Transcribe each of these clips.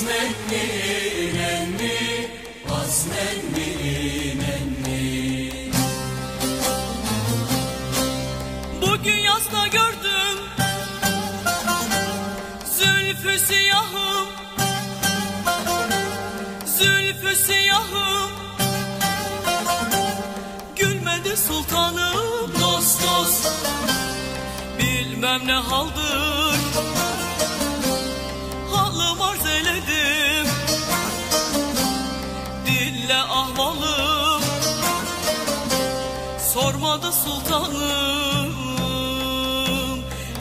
Azmenni nenni Azmenni nenni Bugün yazda gördüm Zülfü siyahım. Gülmedi sultanım Dost dost. Bilmem ne haldım Sultanım.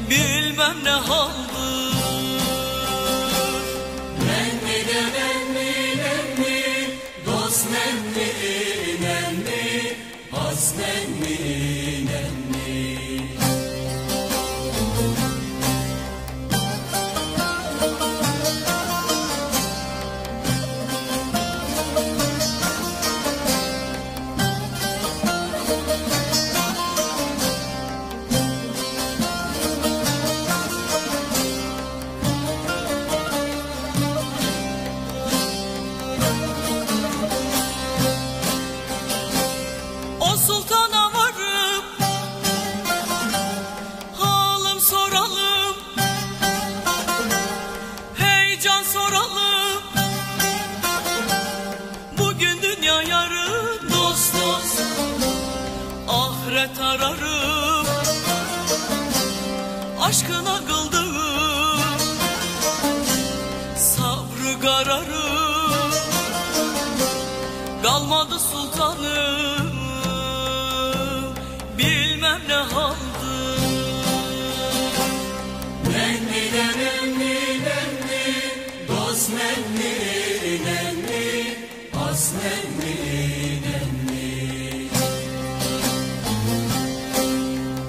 Bilmem ne haldır Heyecan soralım. Bugün dünya yarın Dost dost Ahiret ararım. Aşkına kıldığım Sabrı kararım. Kalmadı sultanım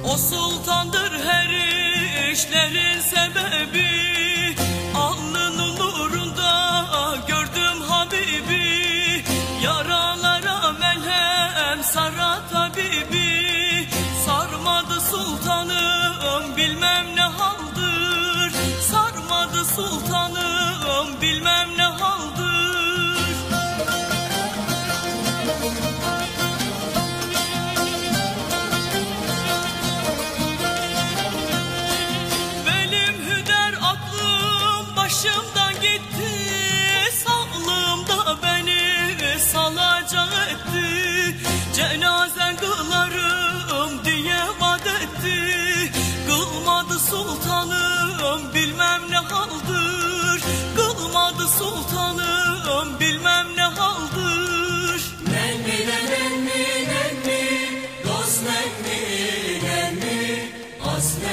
O sultandır her işlerin sebebi. Alnının nurunda gördüm Habibi. Yaralara melhem sara tabibi. Sarmadı sultanım bilmem ne haldır. Sarmadı sultanım bilmem ne haldır Başımdan gitti sağlığımda beni salacaktı. Cenazen kılarım diye vaat etti. Kılmadı sultanım bilmem ne haldır. Kılmadı sultanım bilmem ne haldır. Nenni nenni nenni Dost nenni nenni Aslen